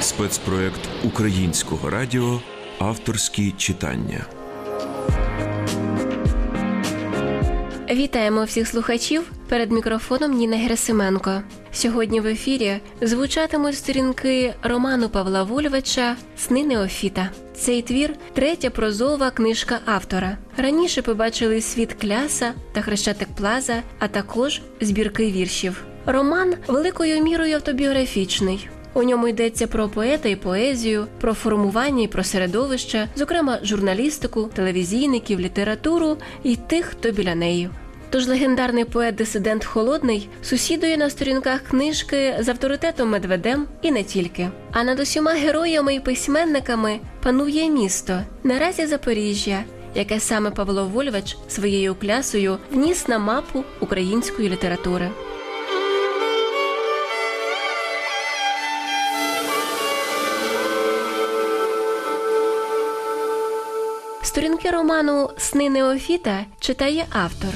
Спецпроект українського радіо Авторські читання. Вітаємо всіх слухачів перед мікрофоном Ніна Герасименко. Сьогодні в ефірі звучатимуть сторінки роману Павла Вольвича Сни Неофіта. Цей твір третя прозова книжка автора. Раніше побачили світ кляса та хрещатик Плаза, а також збірки віршів. Роман великою мірою автобіографічний. У ньому йдеться про поета і поезію, про формування і про середовище, зокрема журналістику, телевізійників, літературу і тих, хто біля неї. Тож легендарний поет-дисидент Холодний сусідує на сторінках книжки з авторитетом Медведем і не тільки. А над усіма героями і письменниками панує місто наразі Запоріжжя, яке саме Павло Вольвич своєю клясою вніс на мапу української літератури. Сторінки роману Сни Неофіта читає автор.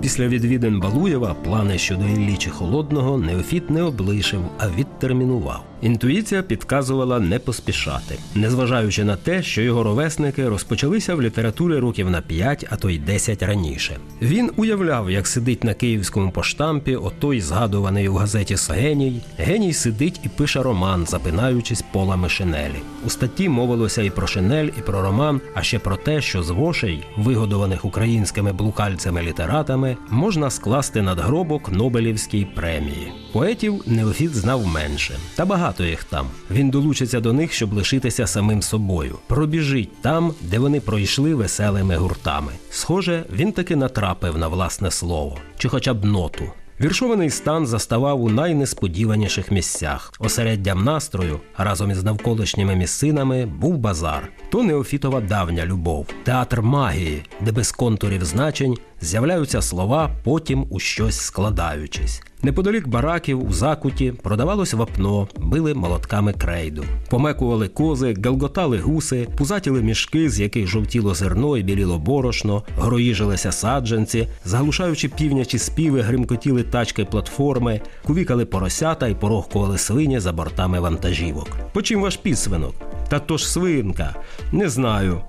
Після відвідин Балуєва плани щодо Іллічі Холодного Неофіт не облишив, а відтермінував. Інтуїція підказувала не поспішати, незважаючи на те, що його ровесники розпочалися в літературі років на 5, а то й 10 раніше. Він уявляв, як сидить на київському поштампі, отой згадуваний у газеті Сгеній. Геній сидить і пише роман, запинаючись полами шинелі. У статті мовилося і про шинель, і про роман, а ще про те, що з вошей, вигодованих українськими блукальцями-літератами, можна скласти надгробок Нобелівській премії. Поетів Неофіт знав менше, та багато їх там. Він долучиться до них, щоб лишитися самим собою. Пробіжить там, де вони пройшли веселими гуртами. Схоже, він таки натрапив на власне слово, чи хоча б ноту. Віршований стан заставав у найнесподіваніших місцях. Осереддям настрою разом із навколишніми місцинами був базар. То Неофітова давня любов, театр магії, де без контурів значень з'являються слова, потім у щось складаючись. Неподалік бараків у закуті продавалось вапно, били молотками крейду, помекували кози, галготали гуси, пузатіли мішки, з яких жовтіло зерно і біліло борошно, гроїжилися саджанці, заглушаючи півнячі співи, гримкотіли тачки платформи, кувікали поросята і порохкували свині за бортами вантажівок. По чим ваш підсвинок? Та то ж свинка. Не знаю.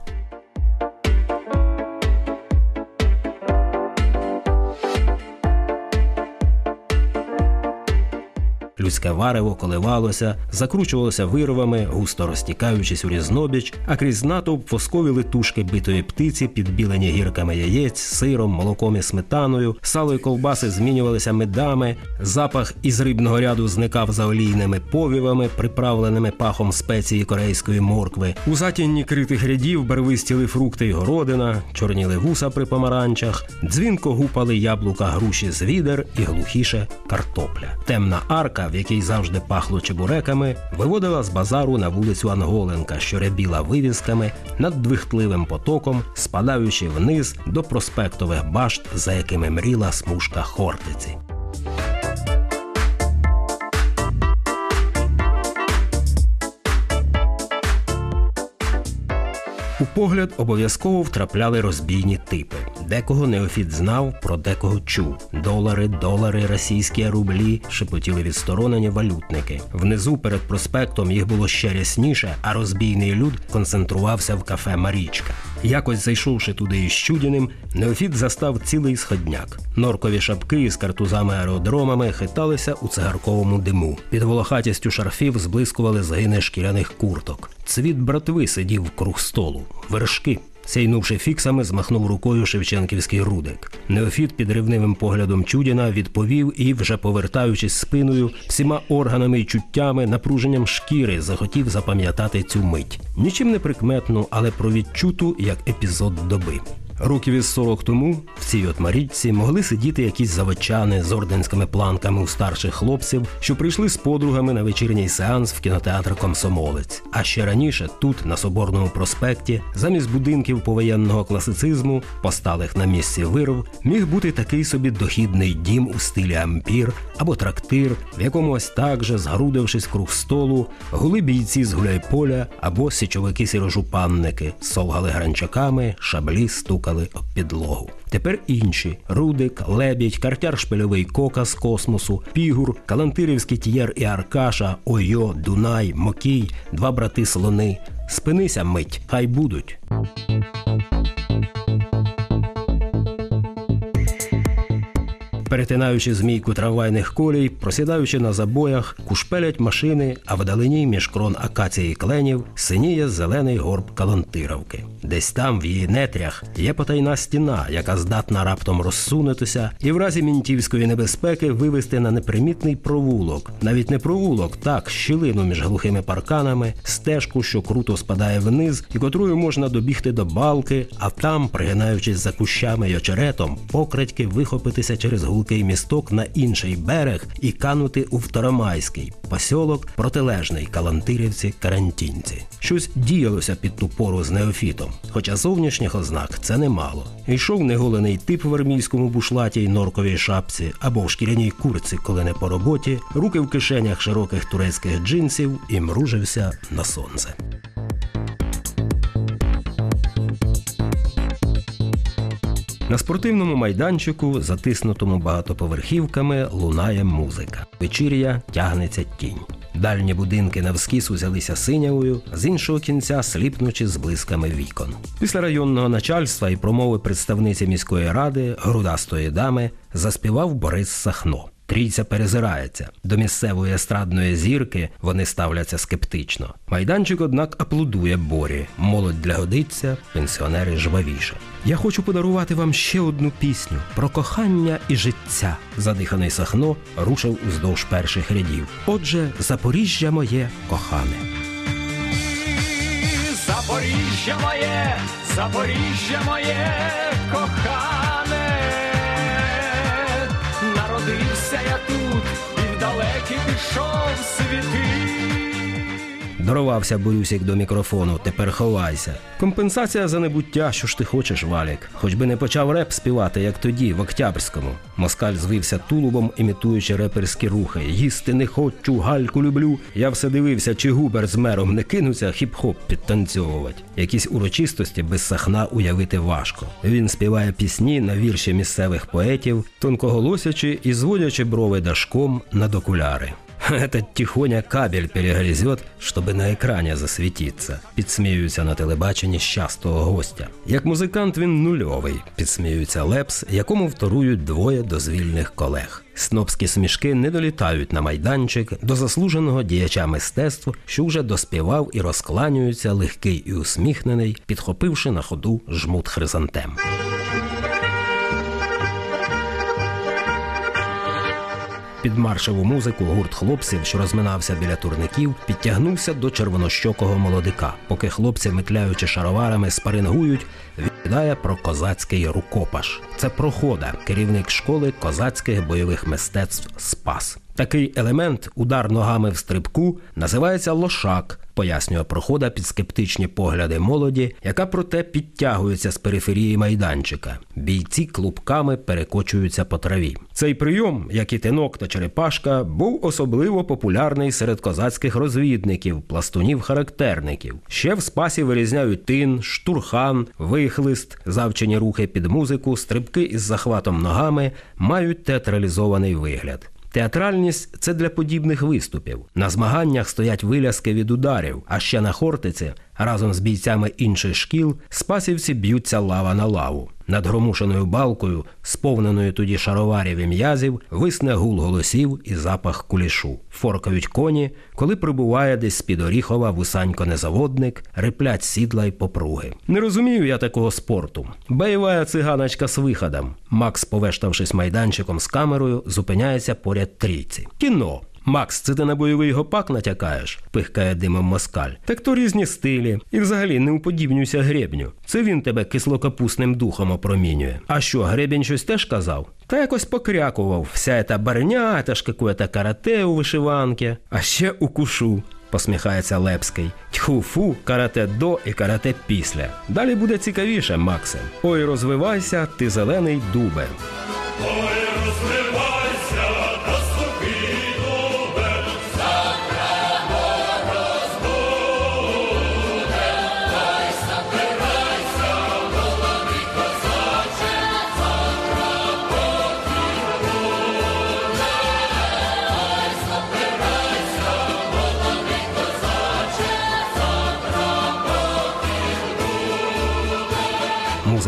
Людське варево коливалося, закручувалося вирвами, густо розтікаючись у різнобіч, а крізь натовп воскові литушки битої птиці, підбілені гірками яєць, сиром, молоком і сметаною, сало й ковбаси змінювалися медами, запах із рибного ряду зникав за олійними повівами, приправленими пахом спеції корейської моркви. У затінні критих рядів барвистіли фрукти й городина, чорніли гуса при помаранчах, дзвінко гупали яблука груші з відер і глухіше картопля. Темна арка в якій завжди пахло чебуреками, виводила з базару на вулицю Анголенка, що рябіла вивісками над двихтливим потоком, спадаючи вниз до проспектових башт, за якими мріла смужка Хортиці. У погляд обов'язково втрапляли розбійні типи. Декого Неофіт знав, про декого чув. Долари, долари, російські рублі, шепотіли відсторонені валютники. Внизу перед проспектом їх було ще рясніше, а розбійний люд концентрувався в кафе Марічка. Якось зайшовши туди із Чудіним, Неофіт застав цілий сходняк. Норкові шапки із картузами аеродромами хиталися у цигарковому диму. Під волохатістю шарфів зблискували згини шкіряних курток. Цвіт братви сидів круг столу, вершки. Сяйнувши фіксами, змахнув рукою Шевченківський рудик. Неофіт під ревнивим поглядом Чудіна відповів і, вже повертаючись спиною, всіма органами й чуттями, напруженням шкіри, захотів запам'ятати цю мить. Нічим не прикметну, але про відчуту як епізод доби. Років із 40 тому в цій от Марічці могли сидіти якісь заводчани з орденськими планками у старших хлопців, що прийшли з подругами на вечірній сеанс в кінотеатр Комсомолець. А ще раніше, тут, на Соборному проспекті, замість будинків повоєнного класицизму, посталих на місці вирв, міг бути такий собі дохідний дім у стилі ампір або трактир, в якому ось так же, згрудившись круг столу, гули бійці з гуляйполя або січовики сірожупанники, совгали гранчаками, шаблі стукали стукали об підлогу. Тепер інші: Рудик, Лебідь, картяр шпильовий кока з космосу, Пігур, Калантирівський Тієр і Аркаша, Ойо, Дунай, Мокій, два брати слони. Спинися мить, хай будуть. Перетинаючи змійку трамвайних колій, просідаючи на забоях, кушпелять машини, а вдалині між крон акації кленів синіє зелений горб Калантировки. Десь там, в її нетрях, є потайна стіна, яка здатна раптом розсунутися, і в разі мінтівської небезпеки вивести на непримітний провулок, навіть не провулок, так, щілину між глухими парканами, стежку, що круто спадає вниз, і котрою можна добігти до балки, а там, пригинаючись за кущами й очеретом, покрадьки вихопитися через гулкий місток на інший берег і канути у Второмайський посьолок, протилежний Калантирівці Карантінці. Щось діялося під ту пору з неофітом, хоча зовнішніх ознак це немало. Йшов неголений тип в армійському бушлаті й норковій шапці або в шкіряній курці, коли не по роботі, руки в кишенях широких турецьких джинсів і мружився на сонце. На спортивному майданчику, затиснутому багатоповерхівками, лунає музика. Вечір'я тягнеться тінь. Дальні будинки навскіс узялися синявою, з іншого кінця сліпнучи з блисками вікон. Після районного начальства і промови представниці міської ради, грудастої дами, заспівав Борис Сахно. Трійця перезирається. До місцевої естрадної зірки вони ставляться скептично. Майданчик, однак, аплодує борі. Молодь для годиться, пенсіонери жвавіше. Я хочу подарувати вам ще одну пісню про кохання і життя. Задиханий Сахно рушив уздовж перших рядів. Отже, Запоріжжя моє кохане. Запоріжжя моє, Запоріжжя моє кохане, і в далекі пішов світи. Дорвався Борюсік до мікрофону, тепер ховайся. Компенсація за небуття, що ж ти хочеш, Валік. Хоч би не почав реп співати, як тоді, в Октябрському. Москаль звився тулубом, імітуючи реперські рухи. Їсти не хочу, гальку люблю. Я все дивився, чи губер з мером не кинуться хіп-хоп підтанцьовувати. Якісь урочистості без сахна уявити важко. Він співає пісні на вірші місцевих поетів, тонкоголосячи і зводячи брови дашком над окуляри. Этот тихоня кабель перегрызет, чтобы на екрані засвітиться. Підсміюються на телебаченні щастого гостя. Як музикант він нульовий, підсміюється Лепс, якому вторують двоє дозвільних колег. Снобські смішки не долітають на майданчик до заслуженого діяча мистецтв, що вже доспівав і розкланюється легкий і усміхнений, підхопивши на ходу жмут хризантем. Під маршеву музику гурт хлопців, що розминався біля турників, підтягнувся до червонощокого молодика. Поки хлопці, метляючи шароварами, спарингують, відповідає про козацький рукопаш. Це прохода, керівник школи козацьких бойових мистецтв Спас. Такий елемент, удар ногами в стрибку, називається лошак, пояснює прохода під скептичні погляди молоді, яка проте підтягується з периферії майданчика. Бійці клубками перекочуються по траві. Цей прийом, як і тинок та черепашка, був особливо популярний серед козацьких розвідників, пластунів-характерників. Ще в спасі вирізняють тин, штурхан, вихлист, завчені рухи під музику, стрибки із захватом ногами мають театралізований вигляд. Театральність це для подібних виступів. На змаганнях стоять виляски від ударів, а ще на Хортиці разом з бійцями інших шкіл спасівці б'ються лава на лаву. Над громушеною балкою, сповненою тоді шароварів і м'язів, висне гул голосів і запах кулішу. Форкають коні, коли прибуває десь з-під Оріхова вусанько-незаводник, реплять сідла й попруги. Не розумію я такого спорту. Бойова циганочка з виходом. Макс, повештавшись майданчиком з камерою, зупиняється поряд трійці. Кіно. Макс, це ти на бойовий гопак натякаєш? пихкає димом москаль. Так то різні стилі. І взагалі не уподібнюйся гребню. Це він тебе кислокапусним духом опромінює. А що, гребінь щось теж казав? Та якось покрякував. Вся ета барня, це ж какое-то карате у вишиванки. А ще укушу. Посміхається Лепський. Тьху-фу, карате до і карате після. Далі буде цікавіше, Максе. Ой, розвивайся, ти зелений дубе. Ой, розвивайся,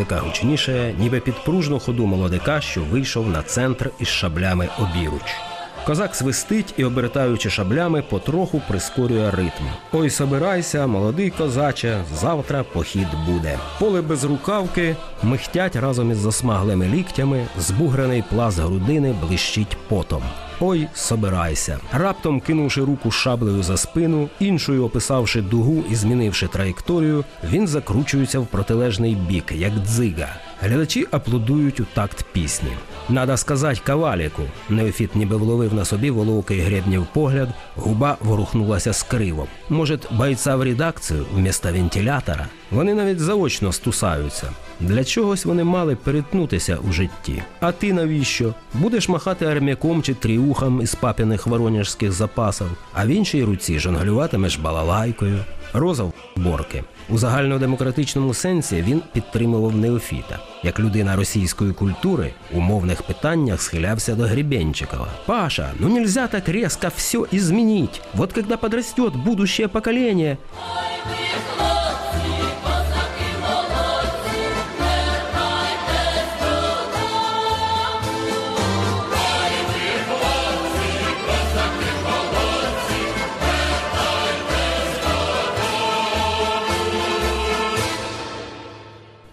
Музика гучніше, ніби під пружну ходу молодика, що вийшов на центр із шаблями обіруч. Козак свистить і, обертаючи шаблями, потроху прискорює ритм. Ой, собирайся, молодий козаче, завтра похід буде. Поле без рукавки михтять разом із засмаглими ліктями, збугрений пласт грудини блищить потом. Ой, собирайся. Раптом кинувши руку шаблею за спину, іншою описавши дугу і змінивши траєкторію, він закручується в протилежний бік, як дзига. Глядачі аплодують у такт пісні. Надо сказать каваліку. Неофіт ніби вловив на собі воловкий гребнів погляд, губа ворухнулася скриво. Може, бойця в редакцію вмісто вентилятора? Вони навіть заочно стусаються. Для чогось вони мали перетнутися у житті. А ти навіщо? Будеш махати армяком чи тріухом із папіних воронежських запасів, а в іншій руці жонглюватимеш балалайкою. Розов Борки. У загальнодемократичному сенсі він підтримував Неофіта. Як людина російської культури у мовних питаннях схилявся до Гребенчикова. «Паша, ну нельзя так резко все изменить. Вот когда подрастет будущее поколение,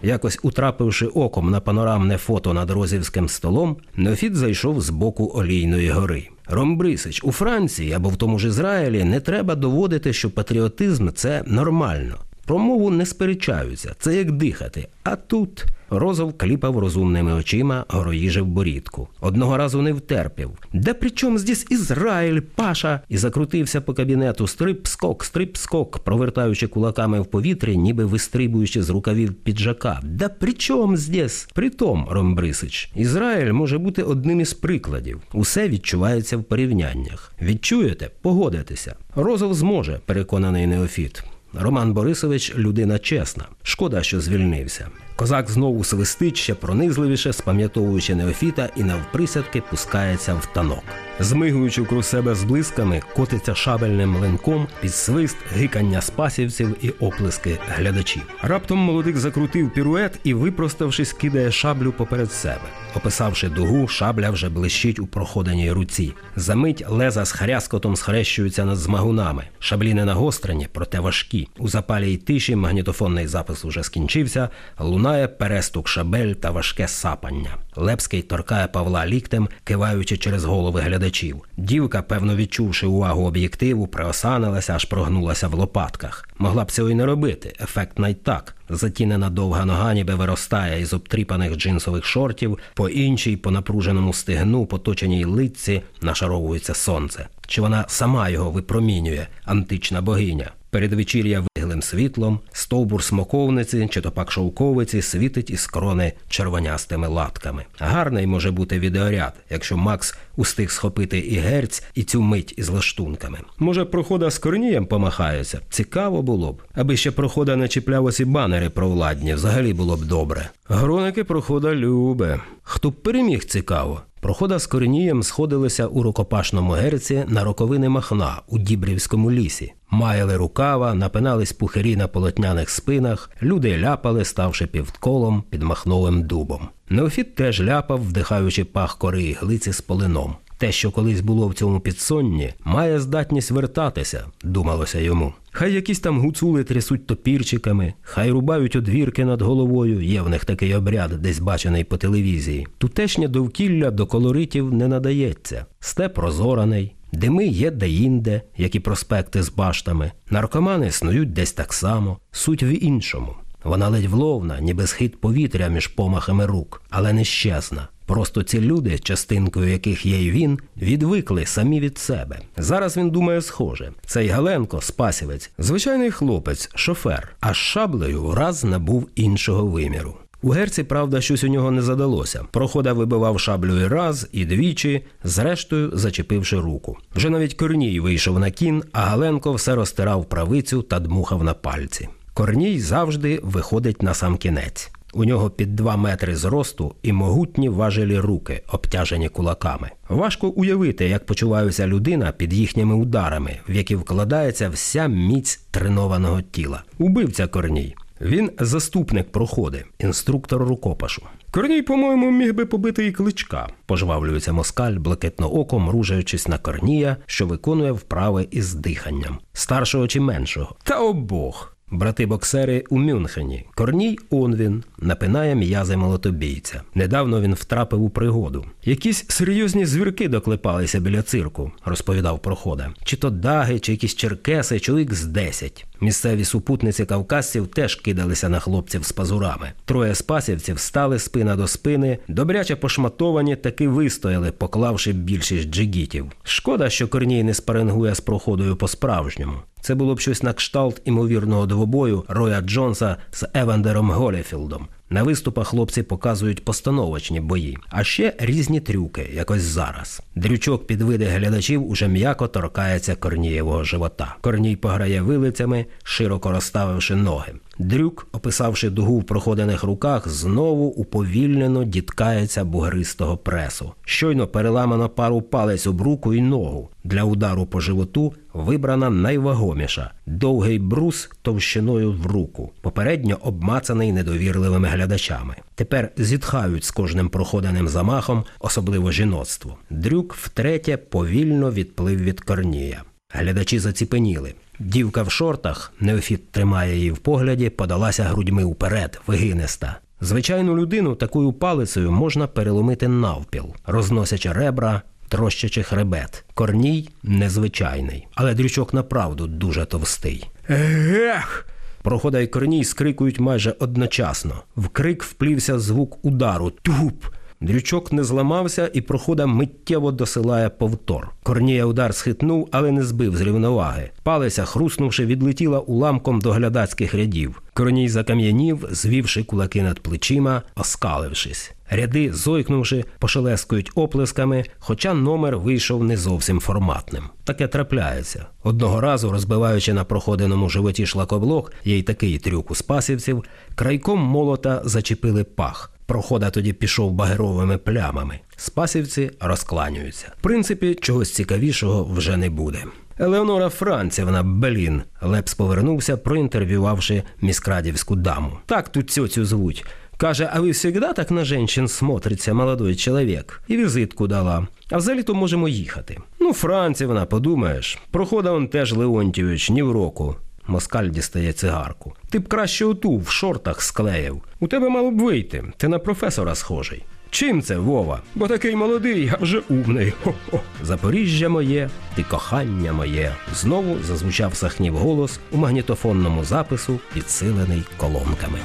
Якось утрапивши оком на панорамне фото над Розівським столом, Неофіт зайшов з боку Олійної гори. Ромбрисич, у Франції або в тому ж Ізраїлі не треба доводити, що патріотизм це нормально. Про мову не сперечаються, це як дихати. А тут Розов кліпав розумними очима, гороїжив борідку. Одного разу не втерпів. Да при чому здесь Ізраїль, Паша? І закрутився по кабінету стрип-скок, стрип-скок, провертаючи кулаками в повітрі, ніби вистрибуючи з рукавів піджака. Да при чому здесь? Притом, Ромбрисич, Ізраїль може бути одним із прикладів. Усе відчувається в порівняннях. Відчуєте? Погодитеся. Розов зможе, переконаний Неофіт. Роман Борисович людина чесна. Шкода, що звільнився. Козак знову свистить ще пронизливіше, спам'ятовуючи Неофіта і навприсядки пускається в танок. Змигуючи вкруг себе з блисками, котиться шабельним млинком під свист, гикання спасівців і оплески глядачів. Раптом молодик закрутив пірует і, випроставшись, кидає шаблю поперед себе. Описавши дугу, шабля вже блищить у проходеній руці. Замить леза з хряскотом схрещуються над змагунами. Шаблі не нагострені, проте важкі. У запалій тиші магнітофонний запис уже скінчився. Лунає перестук шабель та важке сапання. Лепський торкає Павла ліктем, киваючи через голови глядачів. Дівка, певно відчувши увагу об'єктиву, приосанилася, аж прогнулася в лопатках. Могла б цього й не робити. Ефект найтак. Затінена довга нога ніби виростає із обтріпаних джинсових шортів, по іншій, по напруженому стегну, поточеній литці, нашаровується сонце. Чи вона сама його випромінює, антична богиня? Передвечір'я виглим світлом, стовбур смоковниці чи то пак шовковиці світить із крони червонястими латками. Гарний може бути відеоряд, якщо Макс устиг схопити і герць, і цю мить із лаштунками. Може, прохода з корнієм помахається? Цікаво було б. Аби ще прохода не чіпляв оці банери провладні, взагалі було б добре. Гроники прохода любе. Хто б переміг цікаво? Прохода з Корнієм сходилися у рукопашному герці на роковини Махна у Дібрівському лісі. Маяли рукава, напинались пухирі на полотняних спинах, люди ляпали, ставши півколом під махновим дубом. Неофіт теж ляпав, вдихаючи пах кори і глиці з полином. Те, що колись було в цьому підсонні, має здатність вертатися, думалося йому. Хай якісь там гуцули трясуть топірчиками, хай рубають одвірки над головою, є в них такий обряд, десь бачений по телевізії. Тутешнє довкілля до колоритів не надається. Степ розораний, дими є деінде, як і проспекти з баштами. Наркомани снують десь так само, суть в іншому. Вона ледь вловна, ніби схід повітря між помахами рук, але не щезна. Просто ці люди, частинкою яких є й він, відвикли самі від себе. Зараз він думає схоже. Цей Галенко, спасівець, звичайний хлопець, шофер, а з шаблею раз набув іншого виміру. У герці, правда, щось у нього не задалося. Прохода вибивав шаблею раз і двічі, зрештою зачепивши руку. Вже навіть Корній вийшов на кін, а Галенко все розтирав правицю та дмухав на пальці. Корній завжди виходить на сам кінець. У нього під два метри зросту і могутні важелі руки, обтяжені кулаками. Важко уявити, як почувається людина під їхніми ударами, в які вкладається вся міць тренованого тіла. Убивця корній. Він заступник проходи, інструктор рукопашу. Корній, по-моєму, міг би побити і кличка. Пожвавлюється москаль, блакитно оком, ружаючись на корнія, що виконує вправи із диханням, старшого чи меншого. Та обох. Брати боксери у Мюнхені. Корній Онвін напинає м'язи молотобійця. Недавно він втрапив у пригоду. Якісь серйозні звірки доклепалися біля цирку, розповідав прохода. Чи то даги, чи якісь черкеси, чоловік з десять. Місцеві супутниці кавказців теж кидалися на хлопців з пазурами. Троє спасівців стали спина до спини, добряче пошматовані, таки вистояли, поклавши більшість джигітів. Шкода, що Корній не спарингує з проходою по-справжньому. Це було б щось на кшталт імовірного двобою Роя Джонса з Евандером Голіфілдом. На виступах хлопці показують постановочні бої, а ще різні трюки, якось зараз. Дрючок під види глядачів уже м'яко торкається Корнієвого живота. Корній пограє вилицями, широко розставивши ноги. Дрюк, описавши дугу в проходених руках, знову уповільнено діткається бугристого пресу. Щойно переламано пару палець об руку і ногу. Для удару по животу вибрана найвагоміша довгий брус товщиною в руку, попередньо обмацаний недовірливими глядачами. Тепер зітхають з кожним проходеним замахом, особливо жіноцтво. Дрюк втретє повільно відплив від корнія. Глядачі заціпеніли. Дівка в шортах, Неофіт тримає її в погляді, подалася грудьми вперед, вигиниста. Звичайну людину такою палицею можна переломити навпіл, розносячи ребра, трощачи хребет. Корній незвичайний, але дрючок направду дуже товстий. Ех! Прохода й корній скрикують майже одночасно. В крик вплівся звук удару. Туп! Дрючок не зламався і прохода миттєво досилає повтор. Корнія удар схитнув, але не збив з рівноваги. Палиця, хруснувши, відлетіла уламком до глядацьких рядів. Корній закам'янів, звівши кулаки над плечима, оскалившись. Ряди, зойкнувши, пошелескують оплесками, хоча номер вийшов не зовсім форматним. Таке трапляється. Одного разу, розбиваючи на проходеному животі шлакоблок, є й такий трюк у спасівців, крайком молота зачепили пах. Прохода тоді пішов багеровими плямами. Спасівці розкланюються. В принципі, чогось цікавішого вже не буде. Елеонора Францівна Белін Лепс повернувся, проінтерв'ювавши міскрадівську даму. Так тут цьоцю звуть. Каже, а ви завжди так на женщин смотриться, молодой чоловік? І візитку дала. А взагалі-то можемо їхати. Ну, Францівна, подумаєш, прохода он теж Леонтьович ні в року. Москаль дістає цигарку. Ти б краще оту в шортах склеїв. У тебе мало б вийти. Ти на професора схожий. Чим це, Вова? Бо такий молодий, а вже умний. Хо-хо. Запоріжжя моє, ти кохання моє. Знову зазвучав сахнів голос у магнітофонному запису, підсилений колонками.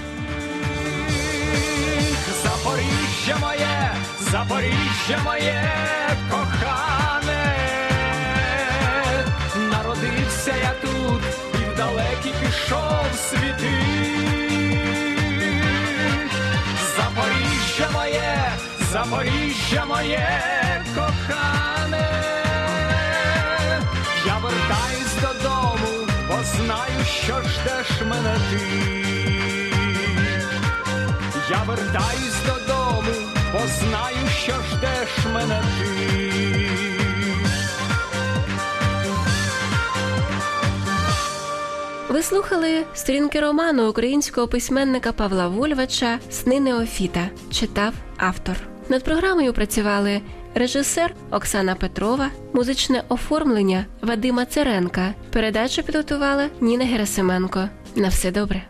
Запоріжжя моє, Запоріжжя моє Запоріжжя моє кохане, я вертаюсь додому, бо знаю, що ждеш мене ти. Я вертаюсь додому, бо знаю, що ждеш мене ти. Ви слухали сторінки роману українського письменника Павла Вольвача Сни Неофіта. Читав автор. Над програмою працювали режисер Оксана Петрова, музичне оформлення Вадима Церенка. Передачу підготувала Ніна Герасименко. На все добре.